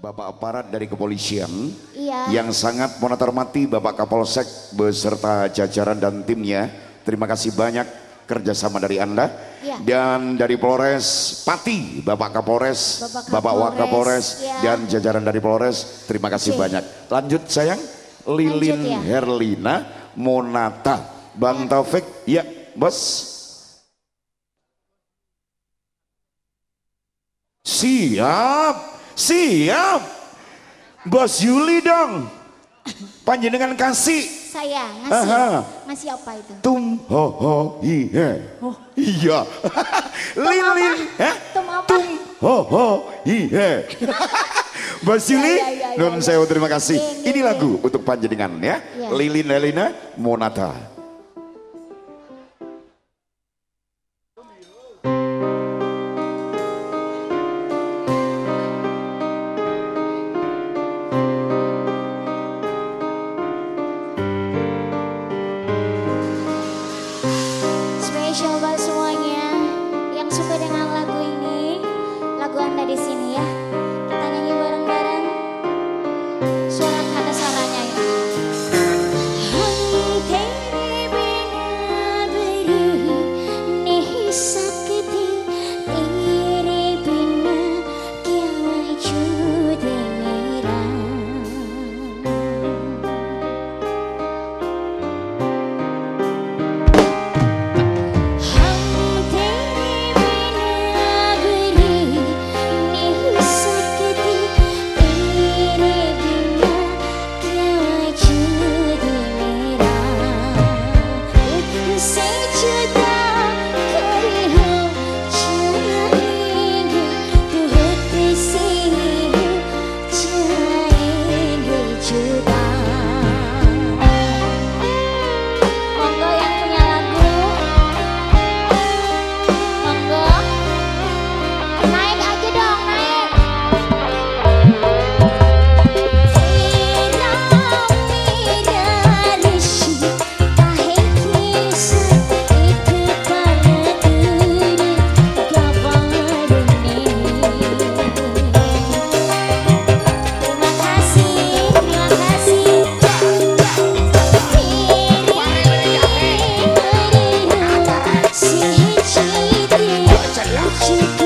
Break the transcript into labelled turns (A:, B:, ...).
A: Bapak aparat dari kepolisian
B: Iya.
A: yang sangat monetar mati Bapak Kapolsek beserta jajaran dan timnya. Terima kasih banyak kerjasama dari Anda.
B: Iya.
A: Dan dari Polres Pati, Bapak Kapolres,
B: Bapak
A: Bapak
B: Kapolres,
A: Wakapolres,
B: iya.
A: dan jajaran dari Polres. Terima kasih
B: Oke.
A: banyak. Lanjut sayang, Lilin
B: ya.
A: Herlina Monata. Bang Taufik, ya bos. Siap, siap. Bos Yuli dong. Panjenengan kasih
B: Saya ngasih.
A: Aha.
B: Ngasih apa itu?
A: tum ho ho hihe.
B: Oh.
A: Iya. Lilin, eh?
B: Tum apa?
A: Tum ho ho hihe. Bos Yuli,
B: Ya, ya, ya, ya.
A: sewu terima kasih.
B: Oke,
A: Ini
B: oke.
A: lagu untuk panjenengan ya.
B: Ya.
A: Lilin Helena Monata.
B: し